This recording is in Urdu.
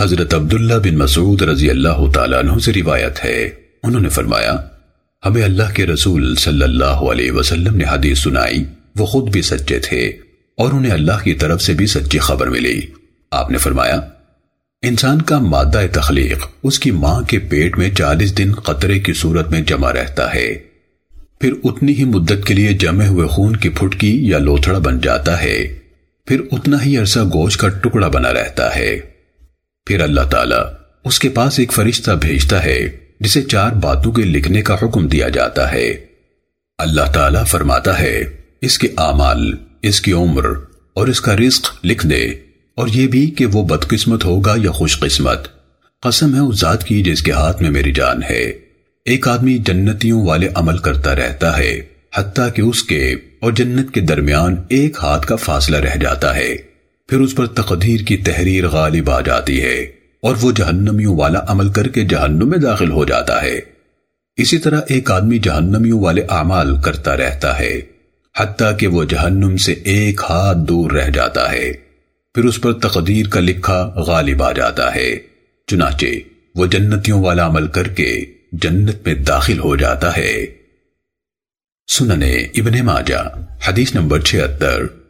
حضرت عبداللہ بن مسعود رضی اللہ تعالیٰ عنہ سے روایت ہے۔ انہوں نے فرمایا، ہمیں اللہ کے رسول صلی اللہ علیہ وسلم نے حدیث سنائی، وہ خود بھی سچے تھے اور انہیں اللہ کی طرف سے بھی سچی خبر ملی۔ آپ نے فرمایا، انسان کا مادہ تخلیق اس کی ماں کے پیٹ میں چالیس دن قطرے کی صورت میں جمع رہتا ہے۔ پھر اتنی ہی مدت کے لیے جمے ہوئے خون کی پھٹکی یا لوتھڑا بن جاتا ہے۔ پھر اتنا ہی عرصہ گوشت کا ٹکڑا بنا رہتا ہے۔ پھر اللہ تعالیٰ اس کے پاس ایک فرشتہ بھیجتا ہے، جسے چار باتوں کے لکھنے کا حکم دیا جاتا ہے۔ اللہ تعالیٰ فرماتا ہے، اس کے اعمال، اس کی عمر اور اس کا رزق لکھ دے۔ اور یہ بھی کہ وہ بدقسمت ہوگا یا خوش قسمت۔ قسم ہے اس ذات کی جس کے ہاتھ میں میری جان ہے۔ ایک آدمی جنتیوں والے عمل کرتا رہتا ہے، حتیٰ کہ اس کے اور جنت کے درمیان ایک ہاتھ کا فاصلہ رہ جاتا ہے۔ پھر اس پر تقدیر کی تحریر غالب آ جاتی ہے اور وہ جہنمیوں والا عمل کر کے جہنم میں داخل ہو جاتا ہے۔ اسی طرح ایک آدمی جہنمیوں والے اعمال کرتا رہتا ہے، حتیٰ کہ وہ جہنم سے ایک ہاتھ دور رہ جاتا ہے۔ پھر اس پر تقدیر کا لکھا غالب آ جاتا ہے۔ چنانچہ وہ جنتیوں والا عمل کر کے جنت میں داخل ہو جاتا ہے۔ سننے ابن ماجہ، حدیث نمبر چھہتر۔